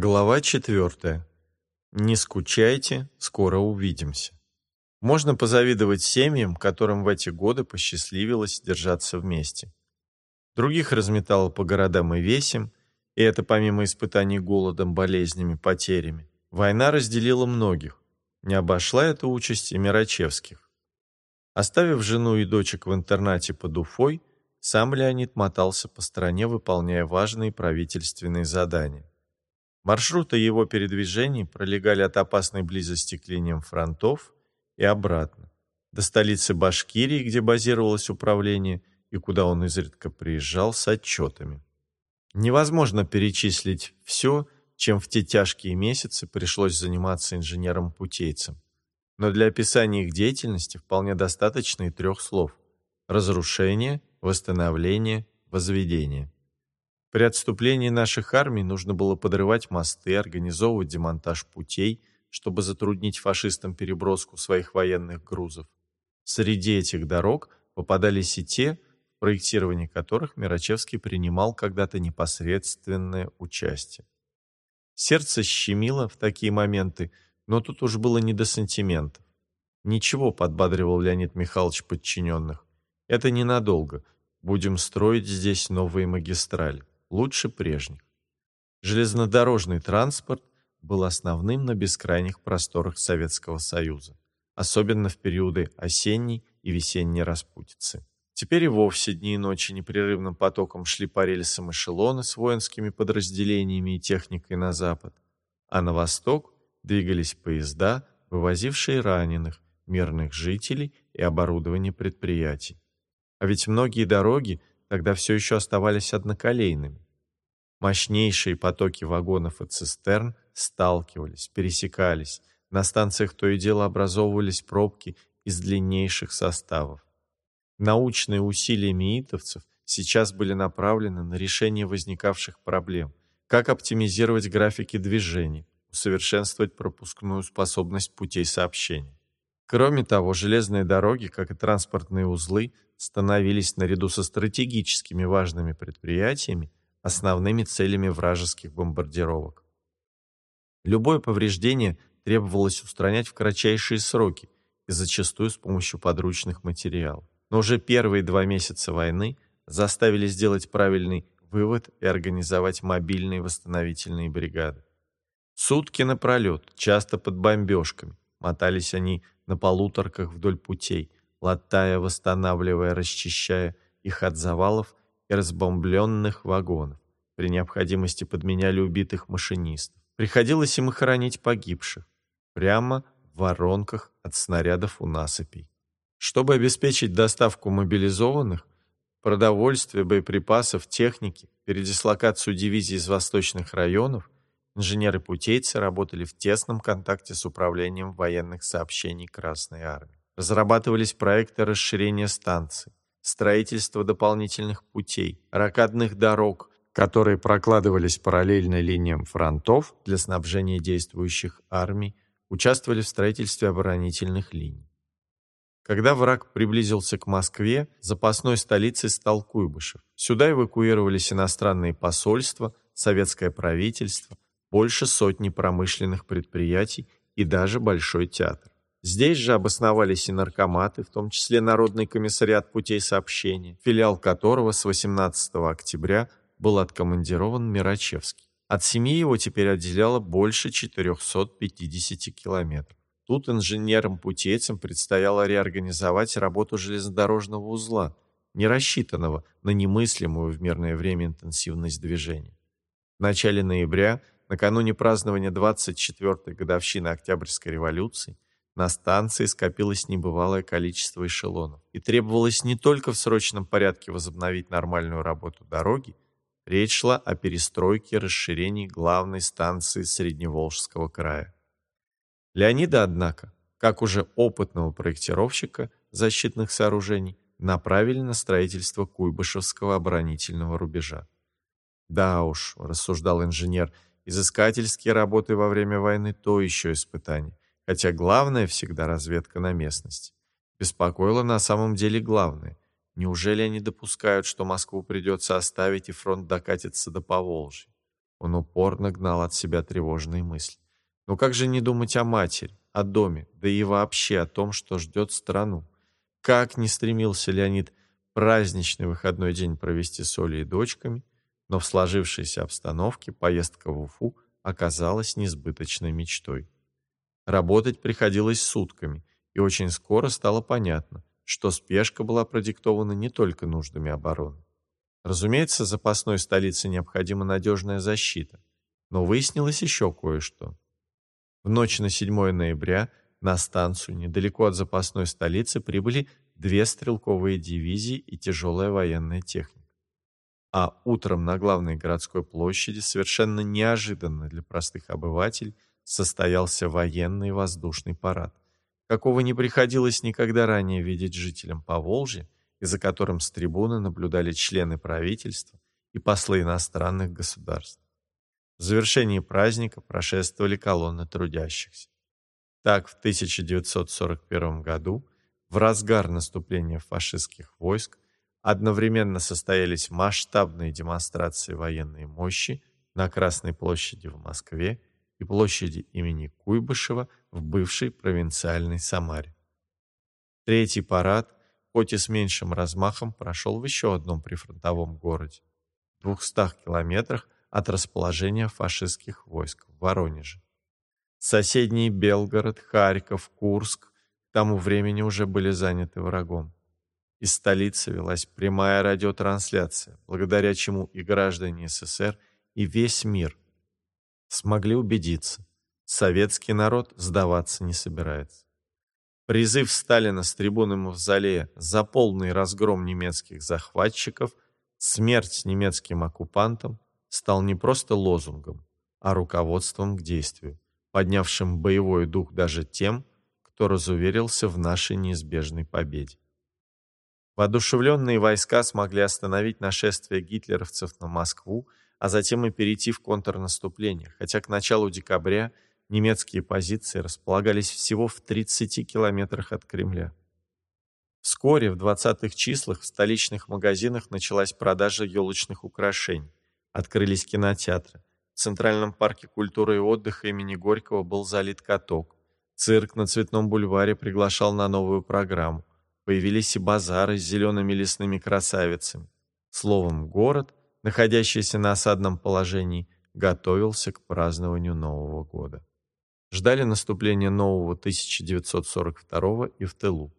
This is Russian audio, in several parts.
Глава четвертая. Не скучайте, скоро увидимся. Можно позавидовать семьям, которым в эти годы посчастливилось держаться вместе. Других разметало по городам и весям, и это помимо испытаний голодом, болезнями, потерями. Война разделила многих. Не обошла эта участь и Мирачевских. Оставив жену и дочек в интернате под Уфой, сам Леонид мотался по стране, выполняя важные правительственные задания. Маршруты его передвижений пролегали от опасной близости к линиям фронтов и обратно, до столицы Башкирии, где базировалось управление, и куда он изредка приезжал с отчетами. Невозможно перечислить все, чем в те тяжкие месяцы пришлось заниматься инженером-путейцем. Но для описания их деятельности вполне достаточно и трех слов – разрушение, восстановление, возведение. При отступлении наших армий нужно было подрывать мосты, организовывать демонтаж путей, чтобы затруднить фашистам переброску своих военных грузов. Среди этих дорог попадались и те, в проектировании которых Мирачевский принимал когда-то непосредственное участие. Сердце щемило в такие моменты, но тут уж было не до сантиментов. Ничего, подбадривал Леонид Михайлович подчиненных. Это ненадолго. Будем строить здесь новые магистрали лучше прежних. Железнодорожный транспорт был основным на бескрайних просторах Советского Союза, особенно в периоды осенней и весенней распутицы. Теперь и вовсе дни и ночи непрерывным потоком шли по рельсам эшелоны с воинскими подразделениями и техникой на запад, а на восток двигались поезда, вывозившие раненых, мирных жителей и оборудование предприятий. А ведь многие дороги тогда все еще оставались одноколейными. Мощнейшие потоки вагонов и цистерн сталкивались, пересекались, на станциях то и дело образовывались пробки из длиннейших составов. Научные усилия миитовцев сейчас были направлены на решение возникавших проблем, как оптимизировать графики движения, усовершенствовать пропускную способность путей сообщения. Кроме того, железные дороги, как и транспортные узлы, становились наряду со стратегическими важными предприятиями основными целями вражеских бомбардировок. Любое повреждение требовалось устранять в кратчайшие сроки и зачастую с помощью подручных материалов. Но уже первые два месяца войны заставили сделать правильный вывод и организовать мобильные восстановительные бригады. Сутки напролет, часто под бомбежками, мотались они на полуторках вдоль путей, латая, восстанавливая, расчищая их от завалов и разбомбленных вагонов. При необходимости подменяли убитых машинистов. Приходилось им хоронить погибших. Прямо в воронках от снарядов у насыпей. Чтобы обеспечить доставку мобилизованных, продовольствия, боеприпасов, техники, передислокацию дивизий из восточных районов, инженеры-путейцы работали в тесном контакте с управлением военных сообщений Красной Армии. Разрабатывались проекты расширения станций, строительства дополнительных путей, ракадных дорог, которые прокладывались параллельно линиям фронтов для снабжения действующих армий, участвовали в строительстве оборонительных линий. Когда враг приблизился к Москве, запасной столицей стал Куйбышев. Сюда эвакуировались иностранные посольства, советское правительство, больше сотни промышленных предприятий и даже Большой театр. Здесь же обосновались и наркоматы, в том числе Народный комиссариат путей сообщения, филиал которого с 18 октября был откомандирован Мирачевский. От семьи его теперь отделяло больше 450 километров. Тут инженерам-путейцам предстояло реорганизовать работу железнодорожного узла, не рассчитанного на немыслимую в мирное время интенсивность движения. В начале ноября, накануне празднования 24-й годовщины Октябрьской революции, на станции скопилось небывалое количество эшелонов, и требовалось не только в срочном порядке возобновить нормальную работу дороги, речь шла о перестройке и расширении главной станции Средневолжского края. Леонида, однако, как уже опытного проектировщика защитных сооружений, направили на строительство Куйбышевского оборонительного рубежа. «Да уж», — рассуждал инженер, — «изыскательские работы во время войны — то еще испытание хотя главное всегда разведка на местности. Беспокоило на самом деле главное. Неужели они допускают, что Москву придется оставить и фронт докатится до Поволжья? Он упорно гнал от себя тревожные мысли. Но как же не думать о матери, о доме, да и вообще о том, что ждет страну? Как не стремился Леонид праздничный выходной день провести с Олей и дочками, но в сложившейся обстановке поездка в Уфу оказалась несбыточной мечтой. Работать приходилось сутками, и очень скоро стало понятно, что спешка была продиктована не только нуждами обороны. Разумеется, запасной столице необходима надежная защита, но выяснилось еще кое-что. В ночь на 7 ноября на станцию недалеко от запасной столицы прибыли две стрелковые дивизии и тяжелая военная техника. А утром на главной городской площади совершенно неожиданно для простых обывателей состоялся военный воздушный парад, какого не приходилось никогда ранее видеть жителям Поволжья, и за которым с трибуны наблюдали члены правительства и послы иностранных государств. В завершении праздника прошествовали колонны трудящихся. Так, в 1941 году, в разгар наступления фашистских войск, одновременно состоялись масштабные демонстрации военной мощи на Красной площади в Москве и площади имени Куйбышева в бывшей провинциальной Самаре. Третий парад, хоть и с меньшим размахом, прошел в еще одном прифронтовом городе, в 200 километрах от расположения фашистских войск в Воронеже. Соседние Белгород, Харьков, Курск к тому времени уже были заняты врагом. Из столицы велась прямая радиотрансляция, благодаря чему и граждане СССР, и весь мир смогли убедиться, советский народ сдаваться не собирается. Призыв Сталина с трибуны Мавзолея за полный разгром немецких захватчиков, смерть немецким оккупантам стал не просто лозунгом, а руководством к действию, поднявшим боевой дух даже тем, кто разуверился в нашей неизбежной победе. Воодушевленные войска смогли остановить нашествие гитлеровцев на Москву, а затем и перейти в контрнаступление, хотя к началу декабря немецкие позиции располагались всего в 30 километрах от Кремля. Вскоре, в 20-х числах, в столичных магазинах началась продажа елочных украшений. Открылись кинотеатры. В Центральном парке культуры и отдыха имени Горького был залит каток. Цирк на Цветном бульваре приглашал на новую программу. Появились и базары с зелеными лесными красавицами. Словом, город, находящийся на осадном положении, готовился к празднованию Нового года. Ждали наступления нового 1942 и в тылу.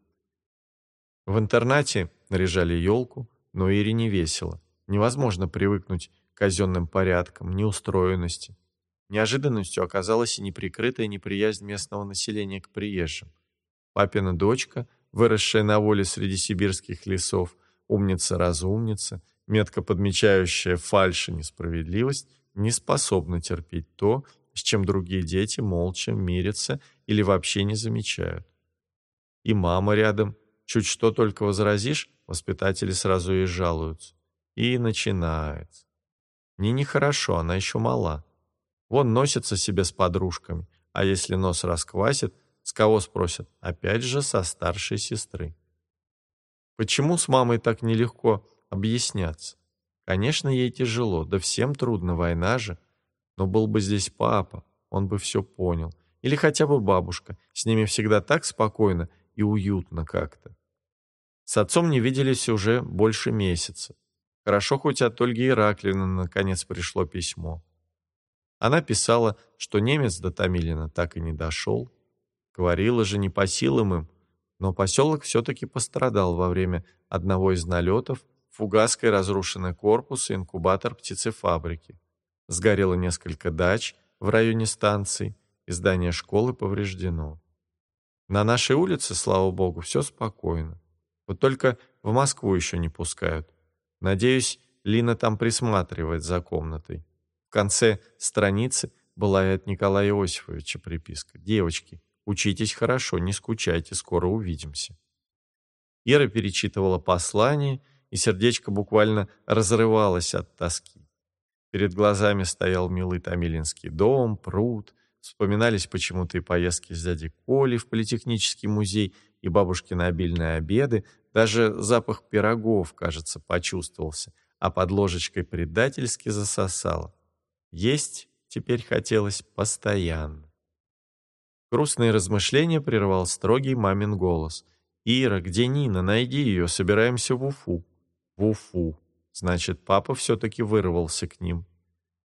В интернате наряжали елку, но Ире не весело. Невозможно привыкнуть к казенным порядкам, неустроенности. Неожиданностью оказалась и неприкрытая неприязнь местного населения к приезжим. Папина дочка – выросшая на воле среди сибирских лесов, умница-разумница, метко подмечающая фальшь и несправедливость, не способна терпеть то, с чем другие дети молча мирятся или вообще не замечают. И мама рядом, чуть что только возразишь, воспитатели сразу ей жалуются. И начинается. Не нехорошо, она еще мала. Вон носится себе с подружками, а если нос расквасит – с кого спросят? Опять же, со старшей сестры. Почему с мамой так нелегко объясняться? Конечно, ей тяжело, да всем трудно, война же. Но был бы здесь папа, он бы все понял. Или хотя бы бабушка, с ними всегда так спокойно и уютно как-то. С отцом не виделись уже больше месяца. Хорошо, хоть от Ольги Ираклина наконец пришло письмо. Она писала, что немец до Томилина так и не дошел, Говорила же не по силам им, но поселок все-таки пострадал во время одного из налетов, фугаской разрушенный корпус и инкубатор птицефабрики. Сгорело несколько дач в районе станции, и здание школы повреждено. На нашей улице, слава богу, все спокойно. Вот только в Москву еще не пускают. Надеюсь, Лина там присматривает за комнатой. В конце страницы была и от Николая Иосифовича приписка. «Девочки, Учитесь хорошо, не скучайте, скоро увидимся». Ира перечитывала послание, и сердечко буквально разрывалось от тоски. Перед глазами стоял милый Томилинский дом, пруд, вспоминались почему-то и поездки с дядей Колей в политехнический музей, и бабушкины обильные обеды, даже запах пирогов, кажется, почувствовался, а под ложечкой предательски засосало. Есть теперь хотелось постоянно. Грустные размышления прервал строгий мамин голос. «Ира, где Нина? Найди ее, собираемся в Уфу». «В Уфу». Значит, папа все-таки вырвался к ним.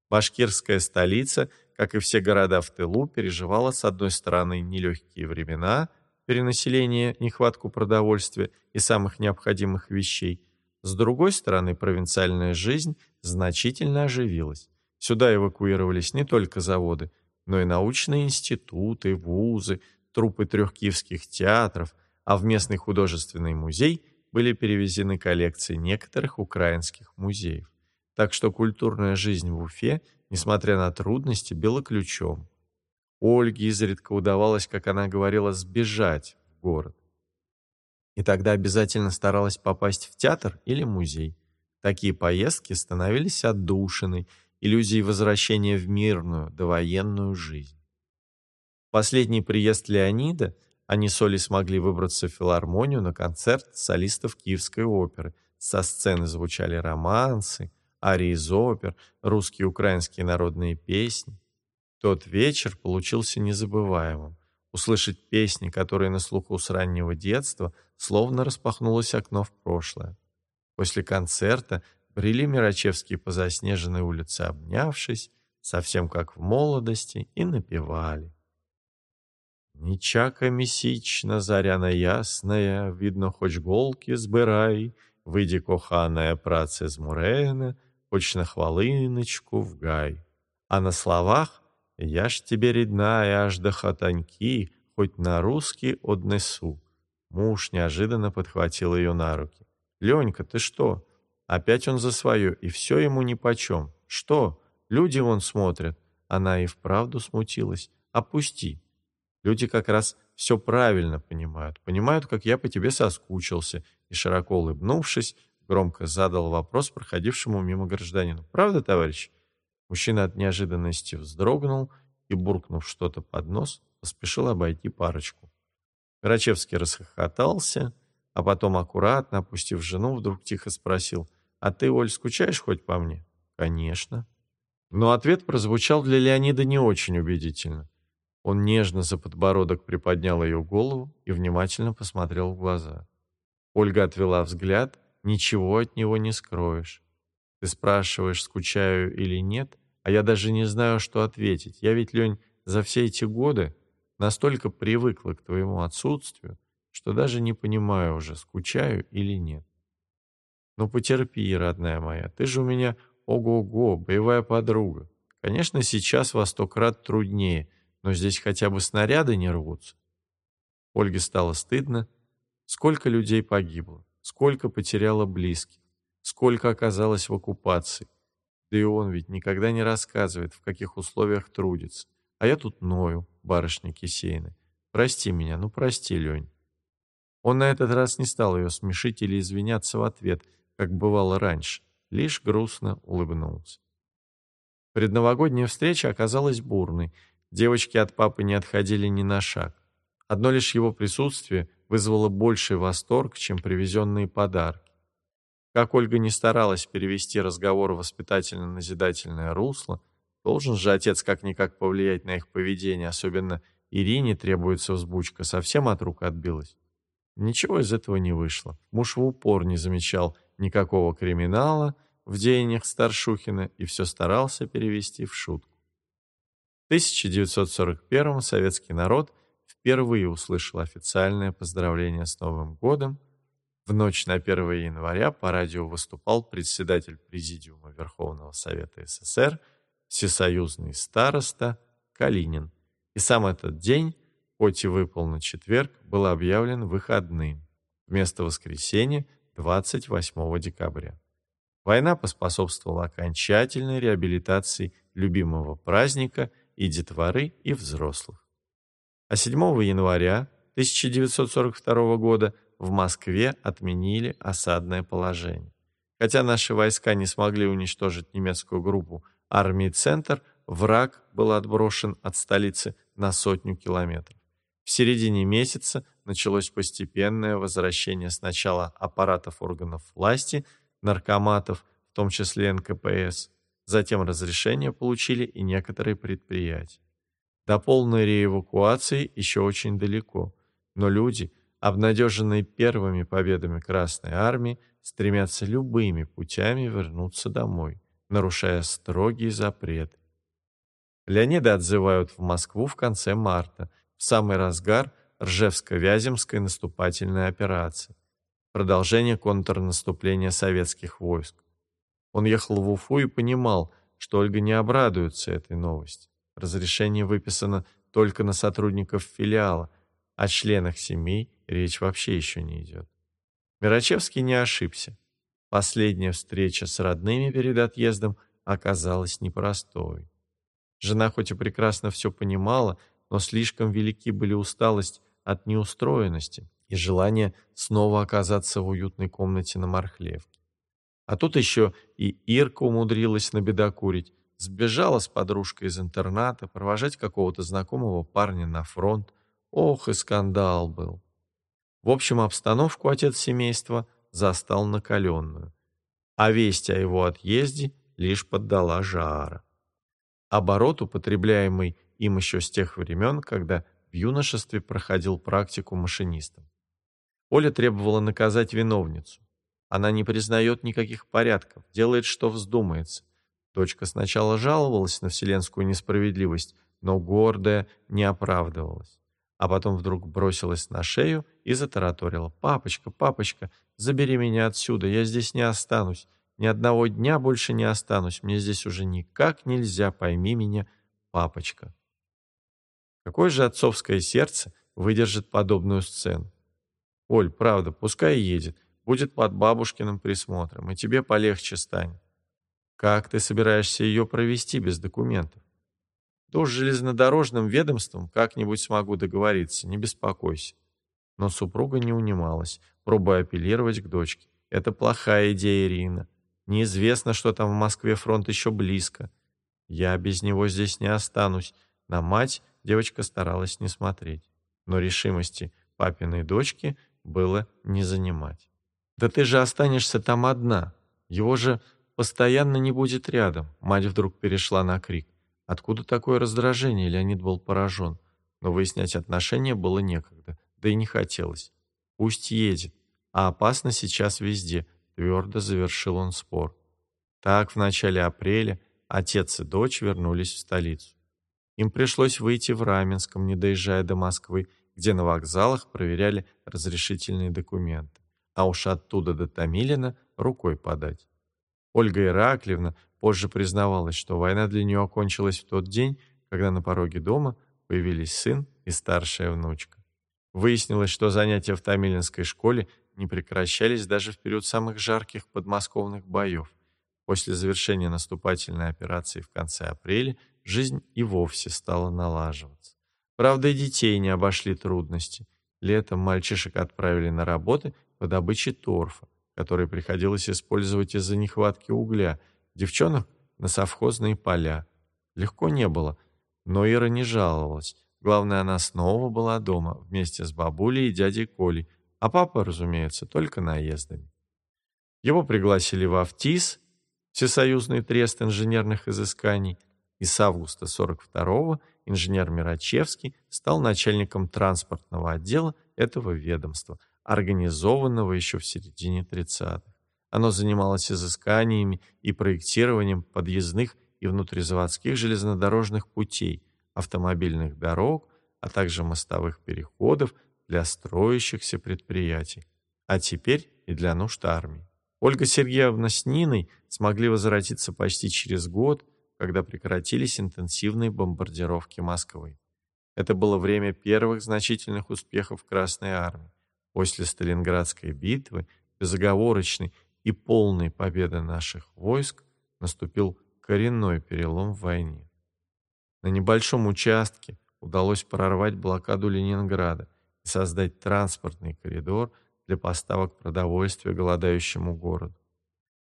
Башкирская столица, как и все города в тылу, переживала с одной стороны нелегкие времена, перенаселение, нехватку продовольствия и самых необходимых вещей, с другой стороны провинциальная жизнь значительно оживилась. Сюда эвакуировались не только заводы, но и научные институты, вузы, труппы трех киевских театров, а в местный художественный музей были перевезены коллекции некоторых украинских музеев. Так что культурная жизнь в Уфе, несмотря на трудности, била ключом. Ольге изредка удавалось, как она говорила, сбежать в город. И тогда обязательно старалась попасть в театр или музей. Такие поездки становились отдушиной, иллюзией возвращения в мирную, довоенную жизнь. Последний приезд Леонида они с Олей смогли выбраться в филармонию на концерт солистов Киевской оперы. Со сцены звучали романсы, арии из опер, русские и украинские народные песни. Тот вечер получился незабываемым. Услышать песни, которые на слуху с раннего детства, словно распахнулось окно в прошлое. После концерта брели Мирачевские по заснеженной улице, обнявшись, совсем как в молодости, и напевали. Нічака місічна, заряна ясная, видно, хоч голки збирай, вийді коханая праце з мурене, хоч на хвалиночку в гай. А на словах «Я ж тебе рідная аж до хатаньки, хоть на русский однесу». Муж неожиданно подхватил ее на руки. «Ленька, ты что? Опять он за свое, и все ему нипочем. Что? Люди вон смотрят». Она и вправду смутилась. «Опусти». Люди как раз все правильно понимают. Понимают, как я по тебе соскучился. И, широко улыбнувшись, громко задал вопрос проходившему мимо гражданину. «Правда, товарищ?» Мужчина от неожиданности вздрогнул и, буркнув что-то под нос, поспешил обойти парочку. Карачевский расхохотался, а потом, аккуратно опустив жену, вдруг тихо спросил, «А ты, Оль, скучаешь хоть по мне?» «Конечно». Но ответ прозвучал для Леонида не очень убедительно. Он нежно за подбородок приподнял ее голову и внимательно посмотрел в глаза. Ольга отвела взгляд, ничего от него не скроешь. Ты спрашиваешь, скучаю или нет, а я даже не знаю, что ответить. Я ведь, Лень, за все эти годы настолько привыкла к твоему отсутствию, что даже не понимаю уже, скучаю или нет. Ну потерпи, родная моя, ты же у меня ого-го, боевая подруга. Конечно, сейчас во сто крат труднее, но здесь хотя бы снаряды не рвутся. Ольге стало стыдно. Сколько людей погибло, сколько потеряло близких, сколько оказалось в оккупации. Да и он ведь никогда не рассказывает, в каких условиях трудится. А я тут ною, барышня Кисейна. Прости меня, ну прости, Лень. Он на этот раз не стал ее смешить или извиняться в ответ, как бывало раньше, лишь грустно улыбнулся. Предновогодняя встреча оказалась бурной, Девочки от папы не отходили ни на шаг. Одно лишь его присутствие вызвало больший восторг, чем привезенные подарки. Как Ольга не старалась перевести разговор в воспитательно-назидательное русло, должен же отец как-никак повлиять на их поведение, особенно Ирине требуется взбучка, совсем от рук отбилась. Ничего из этого не вышло. Муж в упор не замечал никакого криминала в деяниях Старшухина и все старался перевести в шутку. В 1941 советский народ впервые услышал официальное поздравление с Новым годом. В ночь на 1 января по радио выступал председатель Президиума Верховного Совета СССр, всесоюзный староста Калинин. И сам этот день, хоть и выпал на четверг, был объявлен выходным вместо воскресенья 28 декабря. Война поспособствовала окончательной реабилитации любимого праздника – и детворы, и взрослых. А 7 января 1942 года в Москве отменили осадное положение. Хотя наши войска не смогли уничтожить немецкую группу армии «Центр», враг был отброшен от столицы на сотню километров. В середине месяца началось постепенное возвращение сначала аппаратов органов власти, наркоматов, в том числе НКПС, Затем разрешение получили и некоторые предприятия. До полной реэвакуации еще очень далеко, но люди, обнадеженные первыми победами Красной Армии, стремятся любыми путями вернуться домой, нарушая строгие запреты. Леонида отзывают в Москву в конце марта, в самый разгар Ржевско-Вяземской наступательной операции, продолжение контрнаступления советских войск. Он ехал в Уфу и понимал, что Ольга не обрадуется этой новости. Разрешение выписано только на сотрудников филиала, о членах семей речь вообще еще не идет. Мирачевский не ошибся. Последняя встреча с родными перед отъездом оказалась непростой. Жена хоть и прекрасно все понимала, но слишком велики были усталость от неустроенности и желание снова оказаться в уютной комнате на Мархлевке. А тут еще и Ирка умудрилась набедокурить, сбежала с подружкой из интерната, провожать какого-то знакомого парня на фронт. Ох, и скандал был. В общем, обстановку отец семейства застал накаленную, а весть о его отъезде лишь поддала жара. Оборот, употребляемый им еще с тех времен, когда в юношестве проходил практику машинистом. Оля требовала наказать виновницу. Она не признает никаких порядков, делает, что вздумается. Дочка сначала жаловалась на вселенскую несправедливость, но гордая не оправдывалась а потом вдруг бросилась на шею и затараторила. «Папочка, папочка, забери меня отсюда, я здесь не останусь, ни одного дня больше не останусь, мне здесь уже никак нельзя, пойми меня, папочка». Какое же отцовское сердце выдержит подобную сцену? Оль, правда, пускай едет, будет под бабушкиным присмотром, и тебе полегче станет. Как ты собираешься ее провести без документов? То с железнодорожным ведомством как-нибудь смогу договориться, не беспокойся. Но супруга не унималась, пробуя апеллировать к дочке. Это плохая идея, Ирина. Неизвестно, что там в Москве фронт еще близко. Я без него здесь не останусь. На мать девочка старалась не смотреть. Но решимости папиной дочки было не занимать. «Да ты же останешься там одна. Его же постоянно не будет рядом», мать вдруг перешла на крик. Откуда такое раздражение, Леонид был поражен. Но выяснять отношения было некогда, да и не хотелось. Пусть едет, а опасно сейчас везде, твердо завершил он спор. Так, в начале апреля отец и дочь вернулись в столицу. Им пришлось выйти в Раменском, не доезжая до Москвы, где на вокзалах проверяли разрешительные документы, а уж оттуда до Томилина рукой подать. Ольга Ираклевна Позже признавалась, что война для нее окончилась в тот день, когда на пороге дома появились сын и старшая внучка. Выяснилось, что занятия в Тамилинской школе не прекращались даже в период самых жарких подмосковных боев. После завершения наступательной операции в конце апреля жизнь и вовсе стала налаживаться. Правда, и детей не обошли трудности. Летом мальчишек отправили на работы по добыче торфа, который приходилось использовать из-за нехватки угля – девчонок на совхозные поля. Легко не было, но Ира не жаловалась. Главное, она снова была дома вместе с бабулей и дядей Колей, а папа, разумеется, только наездами. Его пригласили в АФТИС, Всесоюзный трест инженерных изысканий, и с августа 42-го инженер Мирачевский стал начальником транспортного отдела этого ведомства, организованного еще в середине 30-х. Оно занималось изысканиями и проектированием подъездных и внутризаводских железнодорожных путей, автомобильных дорог, а также мостовых переходов для строящихся предприятий, а теперь и для нужд армии. Ольга Сергеевна с Ниной смогли возвратиться почти через год, когда прекратились интенсивные бомбардировки Москвы. Это было время первых значительных успехов Красной Армии. После Сталинградской битвы безоговорочный и полной победы наших войск наступил коренной перелом в войне. На небольшом участке удалось прорвать блокаду Ленинграда и создать транспортный коридор для поставок продовольствия голодающему городу.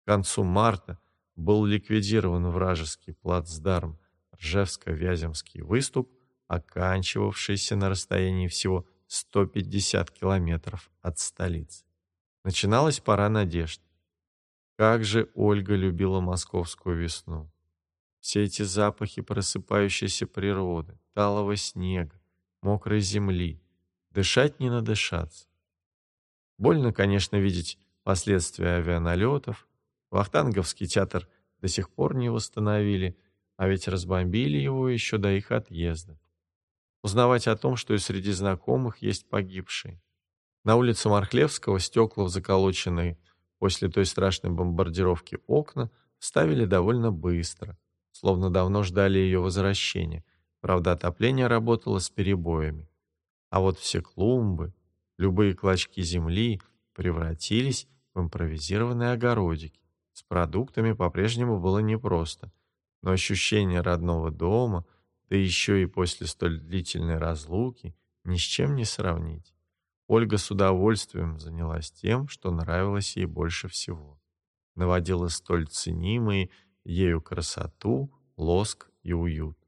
К концу марта был ликвидирован вражеский плацдарм Ржевско-Вяземский выступ, оканчивавшийся на расстоянии всего 150 километров от столицы. Начиналась пора надежд. Как же Ольга любила московскую весну. Все эти запахи просыпающейся природы, талого снега, мокрой земли. Дышать не надышаться. Больно, конечно, видеть последствия авианалетов. Вахтанговский театр до сих пор не восстановили, а ведь разбомбили его еще до их отъезда. Узнавать о том, что и среди знакомых есть погибшие. На улице Мархлевского стекла в заколоченные после той страшной бомбардировки окна ставили довольно быстро, словно давно ждали ее возвращения. Правда, отопление работало с перебоями. А вот все клумбы, любые клочки земли превратились в импровизированные огородики. С продуктами по-прежнему было непросто, но ощущение родного дома, да еще и после столь длительной разлуки, ни с чем не сравнить. Ольга с удовольствием занялась тем, что нравилось ей больше всего. Наводила столь ценимые ею красоту, лоск и уют.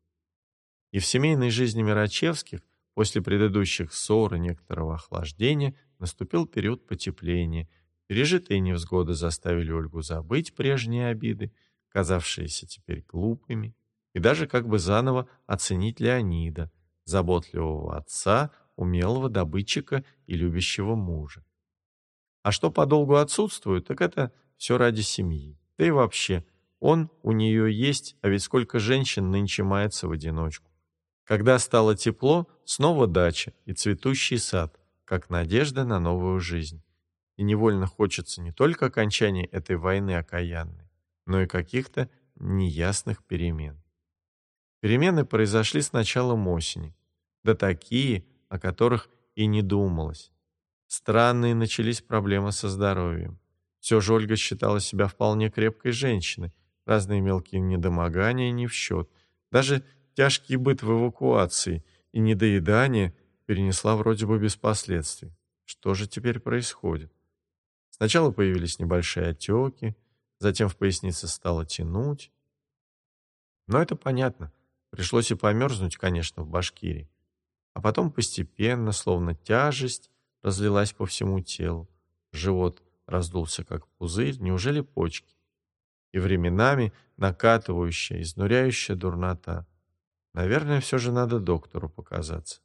И в семейной жизни Мирачевских после предыдущих ссор и некоторого охлаждения наступил период потепления. Пережитые невзгоды заставили Ольгу забыть прежние обиды, казавшиеся теперь глупыми, и даже как бы заново оценить Леонида, заботливого отца, умелого добытчика и любящего мужа. А что подолгу отсутствует, так это все ради семьи. Да и вообще, он у нее есть, а ведь сколько женщин нынче мается в одиночку. Когда стало тепло, снова дача и цветущий сад, как надежда на новую жизнь. И невольно хочется не только окончания этой войны окаянной, но и каких-то неясных перемен. Перемены произошли с началом осени. Да такие, о которых и не думалось. Странные начались проблемы со здоровьем. Все же Ольга считала себя вполне крепкой женщиной, разные мелкие недомогания не в счет. Даже тяжкий быт в эвакуации и недоедание перенесла вроде бы без последствий. Что же теперь происходит? Сначала появились небольшие отеки, затем в пояснице стало тянуть. Но это понятно. Пришлось и померзнуть, конечно, в Башкирии а потом постепенно, словно тяжесть, разлилась по всему телу. Живот раздулся, как пузырь, неужели почки? И временами накатывающая, изнуряющая дурнота. Наверное, все же надо доктору показаться.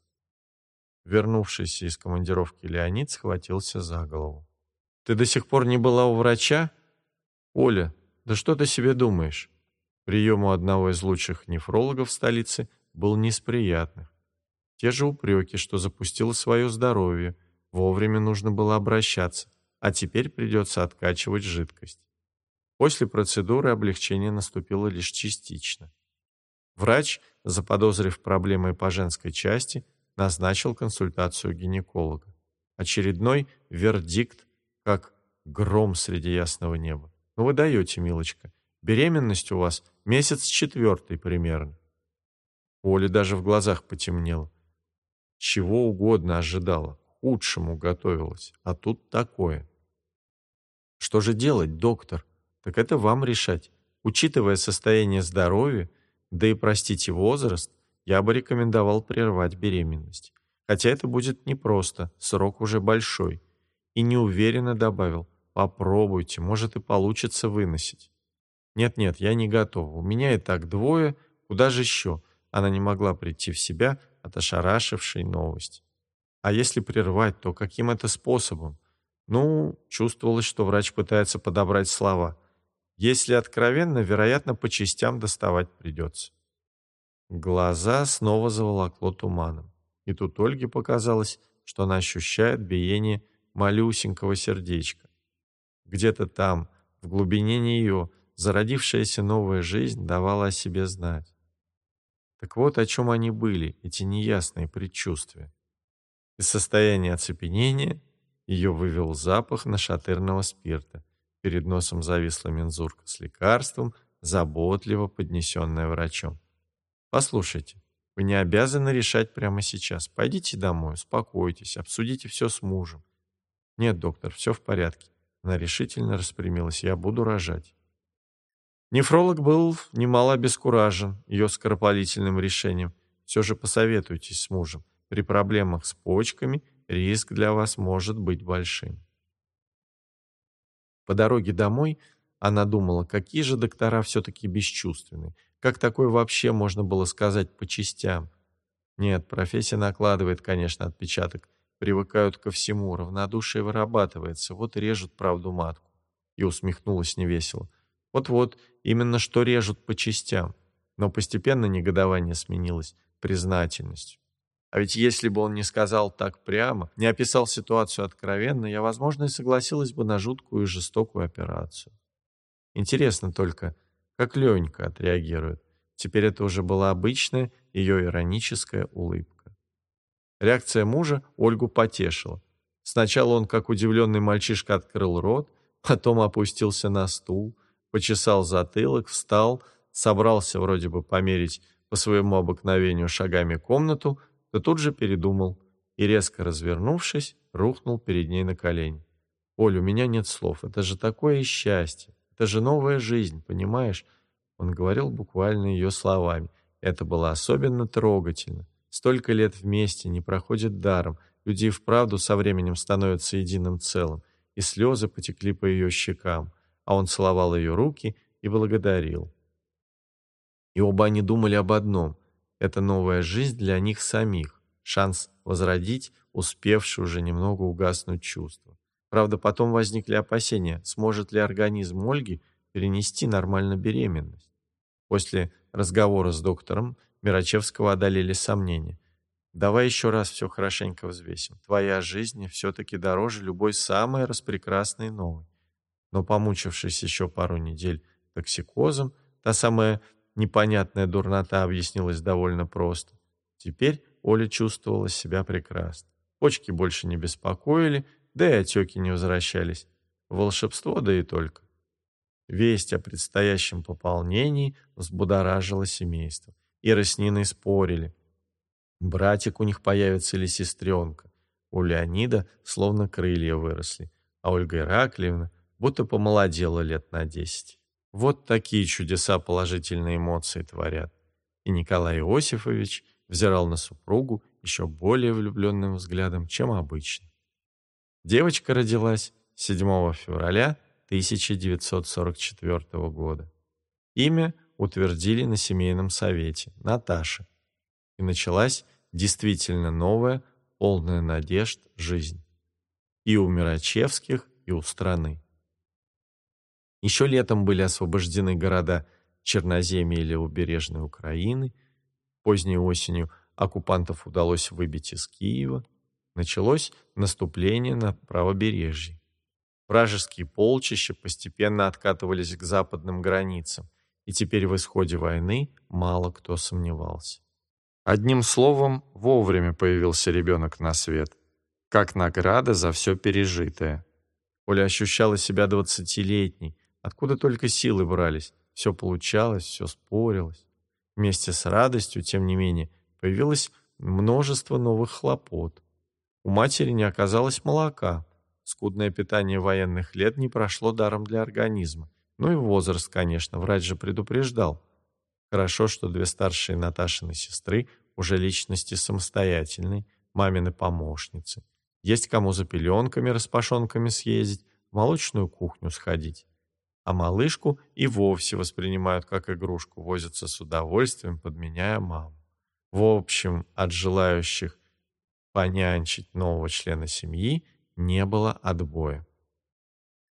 Вернувшийся из командировки Леонид схватился за голову. «Ты до сих пор не была у врача?» «Оля, да что ты себе думаешь?» Прием у одного из лучших нефрологов столицы был не. Те же упреки, что запустила свое здоровье, вовремя нужно было обращаться, а теперь придется откачивать жидкость. После процедуры облегчение наступило лишь частично. Врач, заподозрив проблемы по женской части, назначил консультацию гинеколога. Очередной вердикт, как гром среди ясного неба. Ну вы даете, милочка, беременность у вас месяц четвертый примерно. У Оли даже в глазах потемнело. Чего угодно ожидала, худшему готовилась, а тут такое. Что же делать, доктор? Так это вам решать. Учитывая состояние здоровья, да и, простите, возраст, я бы рекомендовал прервать беременность. Хотя это будет непросто, срок уже большой. И неуверенно добавил, попробуйте, может и получится выносить. Нет-нет, я не готова, у меня и так двое, куда же еще? Она не могла прийти в себя, от ошарашившей новости. А если прервать, то каким это способом? Ну, чувствовалось, что врач пытается подобрать слова. Если откровенно, вероятно, по частям доставать придется. Глаза снова заволокло туманом. И тут Ольге показалось, что она ощущает биение малюсенького сердечка. Где-то там, в глубине нее, зародившаяся новая жизнь давала о себе знать. Так вот о чем они были, эти неясные предчувствия. Из состояния оцепенения ее вывел запах нашатырного спирта. Перед носом зависла мензурка с лекарством, заботливо поднесенная врачом. «Послушайте, вы не обязаны решать прямо сейчас. Пойдите домой, успокойтесь, обсудите все с мужем». «Нет, доктор, все в порядке». Она решительно распрямилась. «Я буду рожать». Нефролог был немало обескуражен ее скоропалительным решением. Все же посоветуйтесь с мужем. При проблемах с почками риск для вас может быть большим. По дороге домой она думала, какие же доктора все-таки бесчувственные, Как такое вообще можно было сказать по частям? Нет, профессия накладывает, конечно, отпечаток. Привыкают ко всему, равнодушие вырабатывается, вот режут правду матку. И усмехнулась невесело. Вот-вот, именно что режут по частям. Но постепенно негодование сменилось признательностью. А ведь если бы он не сказал так прямо, не описал ситуацию откровенно, я, возможно, и согласилась бы на жуткую и жестокую операцию. Интересно только, как Ленька отреагирует. Теперь это уже была обычная ее ироническая улыбка. Реакция мужа Ольгу потешила. Сначала он, как удивленный мальчишка, открыл рот, потом опустился на стул, почесал затылок, встал, собрался вроде бы померить по своему обыкновению шагами комнату, то тут же передумал и, резко развернувшись, рухнул перед ней на колени. «Оль, у меня нет слов. Это же такое счастье. Это же новая жизнь, понимаешь?» Он говорил буквально ее словами. Это было особенно трогательно. Столько лет вместе не проходит даром. Люди и вправду со временем становятся единым целым. И слезы потекли по ее щекам. А он целовал ее руки и благодарил. И оба они думали об одном. Это новая жизнь для них самих, шанс возродить успевшие уже немного угаснуть чувства. Правда, потом возникли опасения, сможет ли организм Ольги перенести нормально беременность. После разговора с доктором Мирачевского одолели сомнения. «Давай еще раз все хорошенько взвесим. Твоя жизнь все-таки дороже любой самой распрекрасной новой». Но помучившись еще пару недель токсикозом, та самая непонятная дурнота объяснилась довольно просто. Теперь Оля чувствовала себя прекрасно. Почки больше не беспокоили, да и отеки не возвращались. Волшебство, да и только. Весть о предстоящем пополнении взбудоражила семейство. Ира с спорили. Братик у них появится или сестренка. У Леонида словно крылья выросли, а Ольга Ираклиевна будто помолодела лет на десять. Вот такие чудеса положительные эмоции творят. И Николай Иосифович взирал на супругу еще более влюбленным взглядом, чем обычно. Девочка родилась 7 февраля 1944 года. Имя утвердили на семейном совете – Наташа. И началась действительно новая, полная надежд жизнь. И у Мирачевских, и у страны. Еще летом были освобождены города Черноземья или Убережной Украины. Поздней осенью оккупантов удалось выбить из Киева. Началось наступление на правобережье. Вражеские полчища постепенно откатывались к западным границам, и теперь в исходе войны мало кто сомневался. Одним словом, вовремя появился ребенок на свет, как награда за все пережитое. Оля ощущала себя двадцатилетней, Откуда только силы брались. Все получалось, все спорилось. Вместе с радостью, тем не менее, появилось множество новых хлопот. У матери не оказалось молока. Скудное питание военных лет не прошло даром для организма. Ну и возраст, конечно, врач же предупреждал. Хорошо, что две старшие Наташины сестры уже личности самостоятельные, мамины помощницы. Есть кому за пеленками, распашонками съездить, в молочную кухню сходить а малышку и вовсе воспринимают как игрушку, возятся с удовольствием, подменяя маму. В общем, от желающих понянчить нового члена семьи не было отбоя.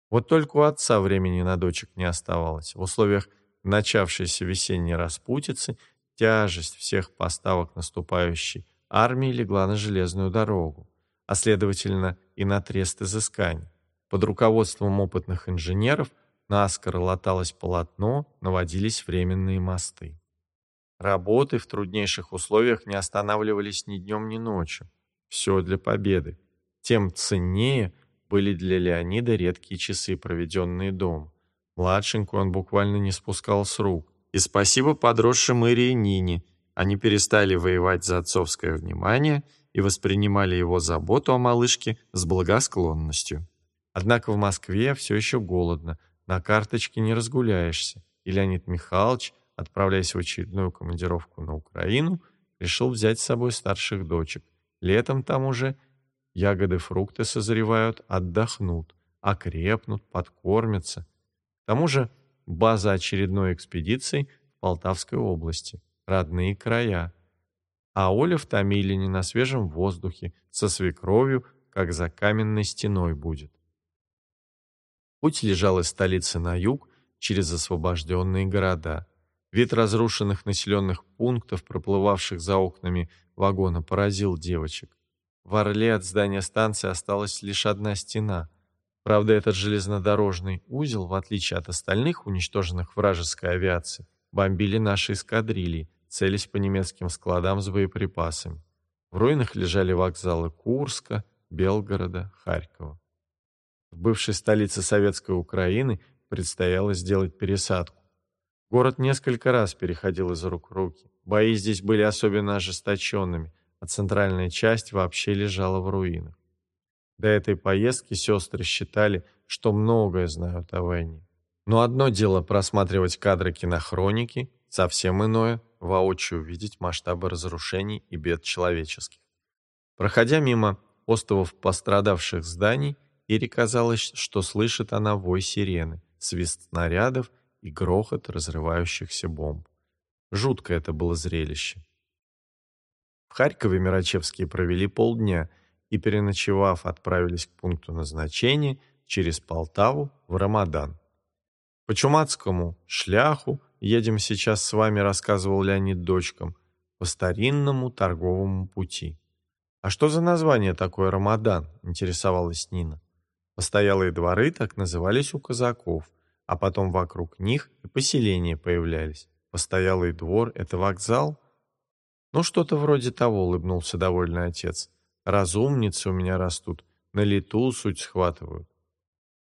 Вот только у отца времени на дочек не оставалось. В условиях начавшейся весенней распутицы тяжесть всех поставок наступающей армии легла на железную дорогу, а следовательно и на трест изысканий. Под руководством опытных инженеров – наскоро латалось полотно, наводились временные мосты. Работы в труднейших условиях не останавливались ни днем, ни ночью. Все для победы. Тем ценнее были для Леонида редкие часы, проведенные дома. Младшенькую он буквально не спускал с рук. И спасибо подросшим Ире и Нине. Они перестали воевать за отцовское внимание и воспринимали его заботу о малышке с благосклонностью. Однако в Москве все еще голодно, на карточке не разгуляешься, и Леонид Михайлович, отправляясь в очередную командировку на Украину, решил взять с собой старших дочек. Летом там уже ягоды, фрукты созревают, отдохнут, окрепнут, подкормятся. К тому же база очередной экспедиции Полтавской области, родные края. А Оля в Томилине на свежем воздухе, со свекровью, как за каменной стеной будет. Путь лежал из столицы на юг, через освобожденные города. Вид разрушенных населенных пунктов, проплывавших за окнами вагона, поразил девочек. В Орле от здания станции осталась лишь одна стена. Правда, этот железнодорожный узел, в отличие от остальных уничтоженных вражеской авиации, бомбили наши эскадрильи, целясь по немецким складам с боеприпасами. В руинах лежали вокзалы Курска, Белгорода, Харькова. В бывшей столице Советской Украины предстояло сделать пересадку. Город несколько раз переходил из рук в руки. Бои здесь были особенно ожесточенными, а центральная часть вообще лежала в руинах. До этой поездки сестры считали, что многое знают о войне. Но одно дело просматривать кадры кинохроники, совсем иное – воочию видеть масштабы разрушений и бед человеческих. Проходя мимо островов пострадавших зданий, Ире казалось, что слышит она вой сирены, свист снарядов и грохот разрывающихся бомб. Жуткое это было зрелище. В Харькове Мирачевские провели полдня и, переночевав, отправились к пункту назначения через Полтаву в Рамадан. По Чумацкому шляху едем сейчас с вами, рассказывал Леонид дочкам, по старинному торговому пути. А что за название такое Рамадан, интересовалась Нина. Постоялые дворы так назывались у казаков, а потом вокруг них и поселения появлялись. Постоялый двор — это вокзал? Ну, что-то вроде того, улыбнулся довольный отец. Разумницы у меня растут, на лету суть схватывают.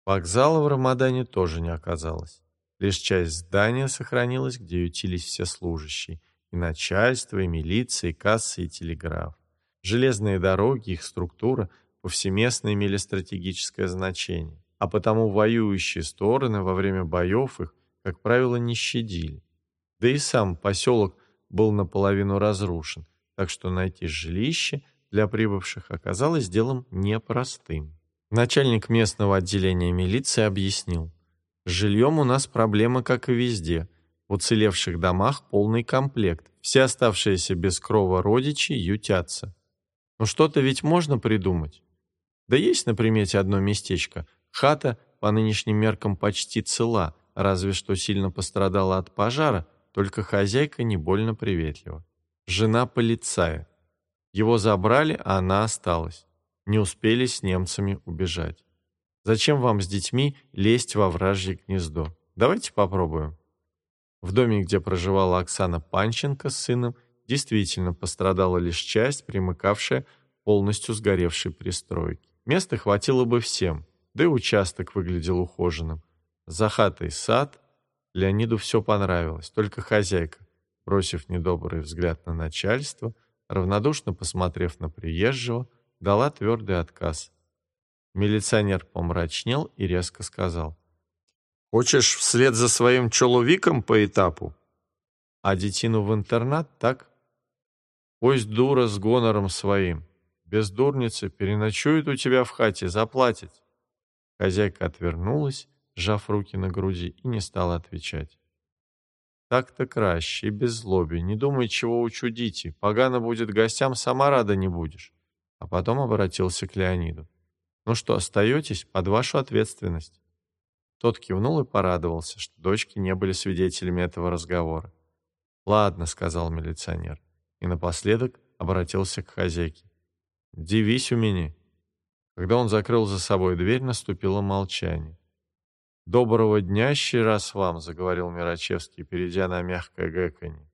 Вокзала в Рамадане тоже не оказалось. Лишь часть здания сохранилась, где ютились все служащие. И начальство, и милиция, и кассы, и телеграф. Железные дороги, их структура — повсеместно имели стратегическое значение, а потому воюющие стороны во время боев их, как правило, не щадили. Да и сам поселок был наполовину разрушен, так что найти жилище для прибывших оказалось делом непростым. Начальник местного отделения милиции объяснил, «С жильем у нас проблемы, как и везде. В уцелевших домах полный комплект. Все оставшиеся без крова родичи ютятся. Но что-то ведь можно придумать. Да есть на примете одно местечко. Хата по нынешним меркам почти цела, разве что сильно пострадала от пожара, только хозяйка не больно приветлива. Жена полицая. Его забрали, а она осталась. Не успели с немцами убежать. Зачем вам с детьми лезть во вражье гнездо? Давайте попробуем. В доме, где проживала Оксана Панченко с сыном, действительно пострадала лишь часть, примыкавшая полностью сгоревшей пристройки. Места хватило бы всем, да и участок выглядел ухоженным. За хатой сад. Леониду все понравилось, только хозяйка, бросив недобрый взгляд на начальство, равнодушно посмотрев на приезжего, дала твердый отказ. Милиционер помрачнел и резко сказал. «Хочешь вслед за своим человеком по этапу? А детину в интернат, так? Пусть дура с гонором своим. Бездурница переночует у тебя в хате, заплатит. Хозяйка отвернулась, сжав руки на груди, и не стала отвечать. Так-то краще, и без злоби, не думай, чего учудите, погано будет гостям, сама рада не будешь. А потом обратился к Леониду. Ну что, остаетесь под вашу ответственность? Тот кивнул и порадовался, что дочки не были свидетелями этого разговора. «Ладно», — сказал милиционер, и напоследок обратился к хозяйке. «Дивись у меня». Когда он закрыл за собой дверь, наступило молчание. «Доброго дня, раз вам», — заговорил Мирачевский, перейдя на мягкое гэканье.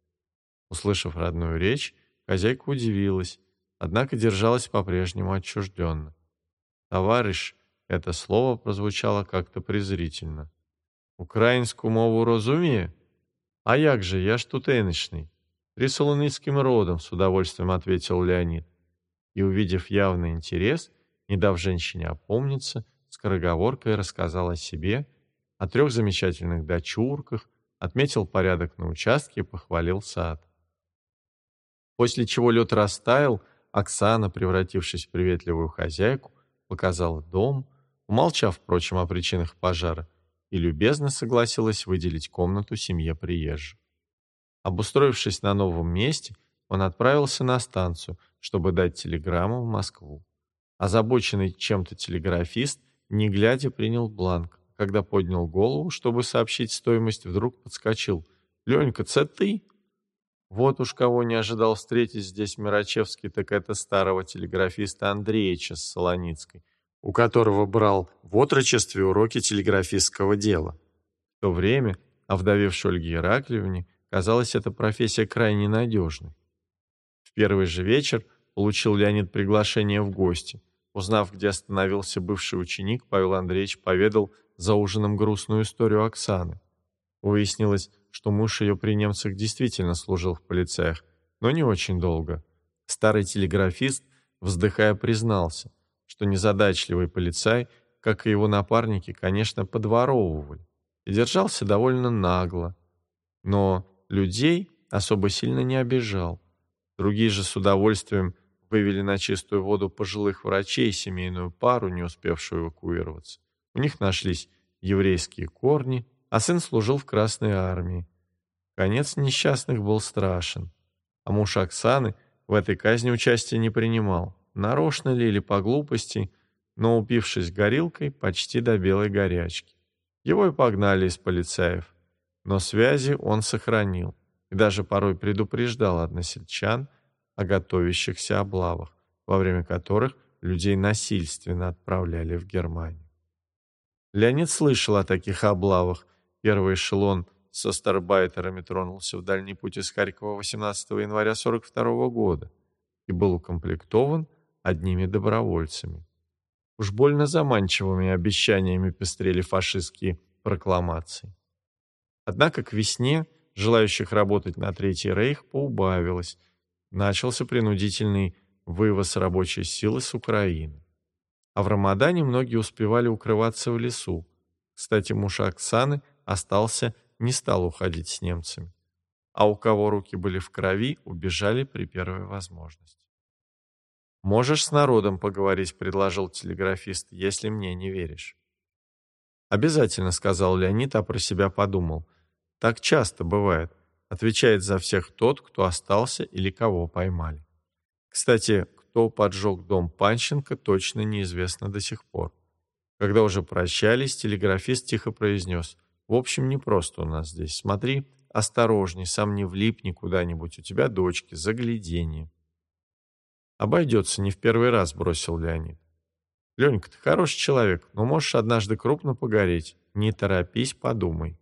Услышав родную речь, хозяйка удивилась, однако держалась по-прежнему отчужденно. «Товарищ» — это слово прозвучало как-то презрительно. «Украинскую мову розуміє? А як же, я ж тутенечный». «Присолоницким родом», — с удовольствием ответил Леонид и, увидев явный интерес, не дав женщине опомниться, скороговоркой рассказал о себе, о трех замечательных дочурках, отметил порядок на участке и похвалил сад. После чего лед растаял, Оксана, превратившись в приветливую хозяйку, показала дом, умолчав, впрочем, о причинах пожара, и любезно согласилась выделить комнату семье приезжих. Обустроившись на новом месте, он отправился на станцию, чтобы дать телеграмму в Москву. Озабоченный чем-то телеграфист, не глядя, принял бланк. Когда поднял голову, чтобы сообщить стоимость, вдруг подскочил. «Ленька, це ты?» Вот уж кого не ожидал встретить здесь Мирачевский, так это старого телеграфиста Андреевича с Солоницкой, у которого брал в отрочестве уроки телеграфистского дела. В то время, овдовевшей Ольге Ираклиевне, казалась эта профессия крайне надежной. Первый же вечер получил Леонид приглашение в гости. Узнав, где остановился бывший ученик, Павел Андреевич поведал за ужином грустную историю Оксаны. Выяснилось, что муж ее при немцах действительно служил в полицаях, но не очень долго. Старый телеграфист, вздыхая, признался, что незадачливый полицай, как и его напарники, конечно, подворовывали, и держался довольно нагло. Но людей особо сильно не обижал. Другие же с удовольствием вывели на чистую воду пожилых врачей семейную пару, не успевшую эвакуироваться. У них нашлись еврейские корни, а сын служил в Красной армии. Конец несчастных был страшен. А муж Оксаны в этой казни участия не принимал, нарочно ли или по глупости, но, упившись горилкой, почти до белой горячки. Его и погнали из полицаев. Но связи он сохранил и даже порой предупреждал односельчан о готовящихся облавах, во время которых людей насильственно отправляли в Германию. Леонид слышал о таких облавах. Первый эшелон со старбайтерами тронулся в дальний путь из Харькова 18 января 1942 года и был укомплектован одними добровольцами. Уж больно заманчивыми обещаниями пестрели фашистские прокламации. Однако к весне желающих работать на Третий Рейх поубавилось. Начался принудительный вывоз рабочей силы с Украины. А в Рамадане многие успевали укрываться в лесу. Кстати, муж Оксаны остался, не стал уходить с немцами. А у кого руки были в крови, убежали при первой возможности. «Можешь с народом поговорить», — предложил телеграфист, — «если мне не веришь». «Обязательно», — сказал Леонид, а про себя подумал — так часто бывает. Отвечает за всех тот, кто остался или кого поймали. Кстати, кто поджег дом Панченко, точно неизвестно до сих пор. Когда уже прощались, телеграфист тихо произнес. «В общем, не просто у нас здесь. Смотри, осторожней, сам не влипни куда-нибудь. У тебя дочки, загляденье». «Обойдется, не в первый раз», — бросил Леонид. «Ленька, ты хороший человек, но можешь однажды крупно погореть. Не торопись, подумай».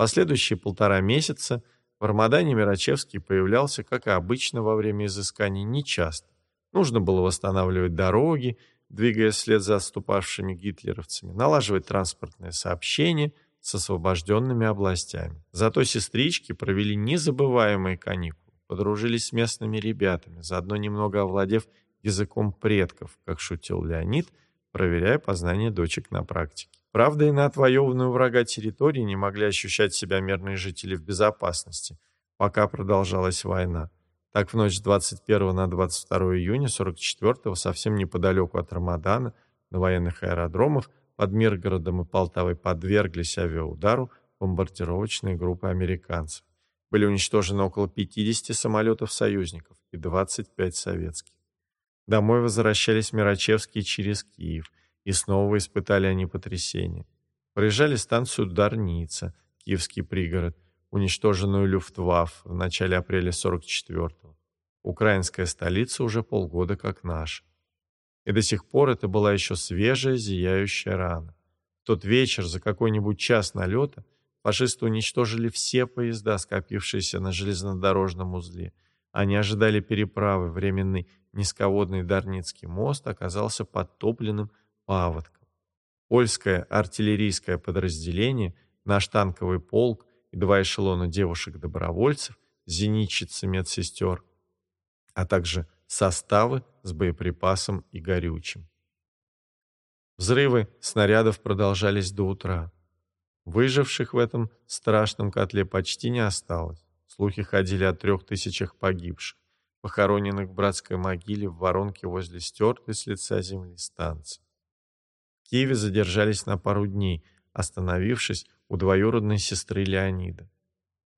Последующие полтора месяца в Армадане Мирачевский появлялся, как и обычно во время изысканий, нечасто. Нужно было восстанавливать дороги, двигаясь вслед за отступавшими гитлеровцами, налаживать транспортное сообщение с освобожденными областями. Зато сестрички провели незабываемые каникулы, подружились с местными ребятами, заодно немного овладев языком предков, как шутил Леонид, проверяя познание дочек на практике. Правда, и на отвоеванную врага территории не могли ощущать себя мирные жители в безопасности, пока продолжалась война. Так в ночь с 21 на 22 июня 44-го совсем неподалеку от Рамадана на военных аэродромах под Миргородом и Полтавой подверглись авиаудару бомбардировочные группы американцев. Были уничтожены около 50 самолетов союзников и 25 советских. Домой возвращались Мирачевские через Киев – и снова испытали они потрясение. Проезжали станцию Дарница, киевский пригород, уничтоженную Люфтваффе в начале апреля 44-го. Украинская столица уже полгода как наша. И до сих пор это была еще свежая, зияющая рана. В тот вечер за какой-нибудь час налета фашисты уничтожили все поезда, скопившиеся на железнодорожном узле. Они ожидали переправы. Временный низководный Дарницкий мост оказался подтопленным паводков. Польское артиллерийское подразделение, наш танковый полк и два эшелона девушек-добровольцев, зенитчицы медсестер, а также составы с боеприпасом и горючим. Взрывы снарядов продолжались до утра. Выживших в этом страшном котле почти не осталось. Слухи ходили о трех тысячах погибших, похороненных в братской могиле в воронке возле стертой с лица земли станции. Киеве задержались на пару дней, остановившись у двоюродной сестры Леонида.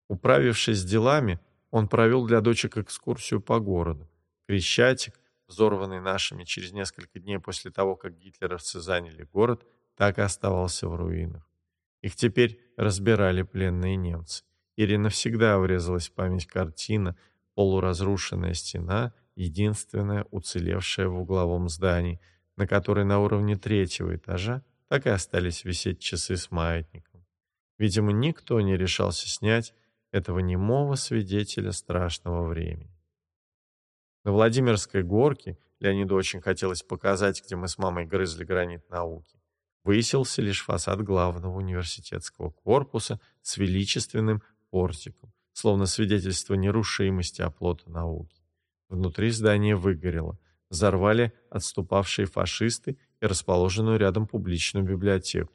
Управившись делами, он провел для дочек экскурсию по городу. Крещатик, взорванный нашими через несколько дней после того, как гитлеровцы заняли город, так и оставался в руинах. Их теперь разбирали пленные немцы. Ире навсегда врезалась в память картина, полуразрушенная стена, единственная уцелевшая в угловом здании, на которой на уровне третьего этажа так и остались висеть часы с маятником. Видимо, никто не решался снять этого немого свидетеля страшного времени. На Владимирской горке Леониду очень хотелось показать, где мы с мамой грызли гранит науки. Выясился лишь фасад главного университетского корпуса с величественным портиком, словно свидетельство нерушимости оплота науки. Внутри здания выгорело, взорвали отступавшие фашисты и расположенную рядом публичную библиотеку.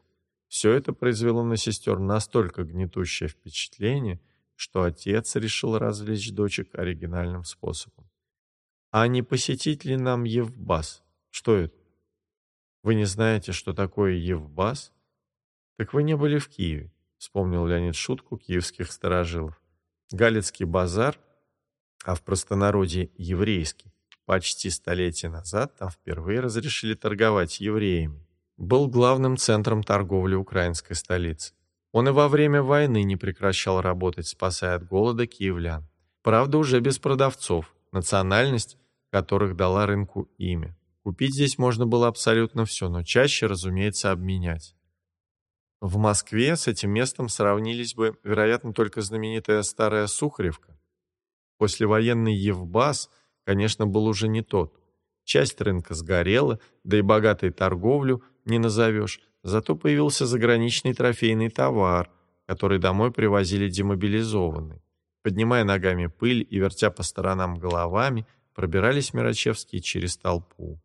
Все это произвело на сестер настолько гнетущее впечатление, что отец решил развлечь дочек оригинальным способом. «А не посетить ли нам Евбас? Что это?» «Вы не знаете, что такое Евбас?» «Так вы не были в Киеве», — вспомнил Леонид шутку киевских старожилов. Галицкий базар, а в простонародье еврейский, почти столетие назад там впервые разрешили торговать евреями, был главным центром торговли украинской столицы. Он и во время войны не прекращал работать, спасая от голода киевлян. Правда, уже без продавцов, национальность которых дала рынку имя. Купить здесь можно было абсолютно все, но чаще, разумеется, обменять. В Москве с этим местом сравнились бы, вероятно, только знаменитая старая Сухаревка. Послевоенный Евбас, конечно, был уже не тот. Часть рынка сгорела, да и богатой торговлю не назовешь, зато появился заграничный трофейный товар, который домой привозили демобилизованные. Поднимая ногами пыль и вертя по сторонам головами, пробирались Мирачевские через толпу.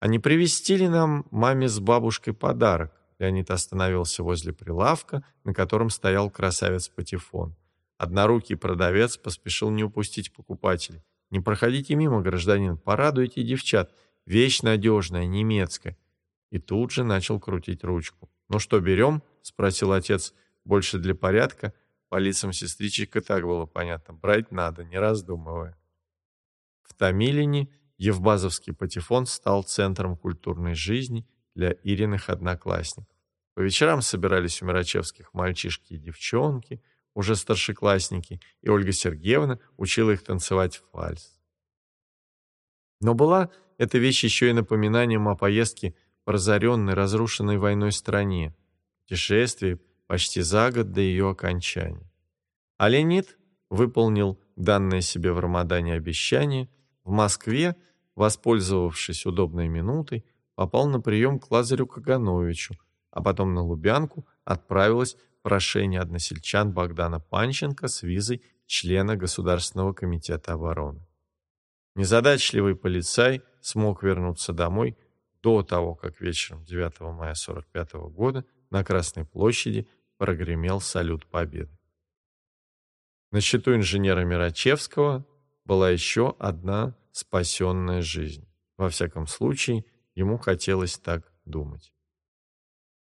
А не привезти ли нам маме с бабушкой подарок? Леонид остановился возле прилавка, на котором стоял красавец-патефон. Однорукий продавец поспешил не упустить покупателей. «Не проходите мимо, гражданин, порадуйте девчат. Вещь надежная, немецкая». И тут же начал крутить ручку. «Ну что, берем?» — спросил отец. Больше для порядка. По лицам сестричек и так было понятно. Брать надо, не раздумывая. В Томилине Евбазовский патефон стал центром культурной жизни для Ириных одноклассников. По вечерам собирались у Мирачевских мальчишки и девчонки, уже старшеклассники, и Ольга Сергеевна учила их танцевать вальс. Но была эта вещь еще и напоминанием о поездке по разоренной, разрушенной войной стране, путешествии почти за год до ее окончания. А Леонид выполнил данное себе в Рамадане обещание, в Москве, воспользовавшись удобной минутой, попал на прием к Лазарю Кагановичу, а потом на Лубянку отправилась прошение односельчан Богдана Панченко с визой члена Государственного комитета обороны. Незадачливый полицай смог вернуться домой до того, как вечером 9 мая 1945 года на Красной площади прогремел салют Победы. На счету инженера Мирачевского была еще одна спасенная жизнь. Во всяком случае, ему хотелось так думать.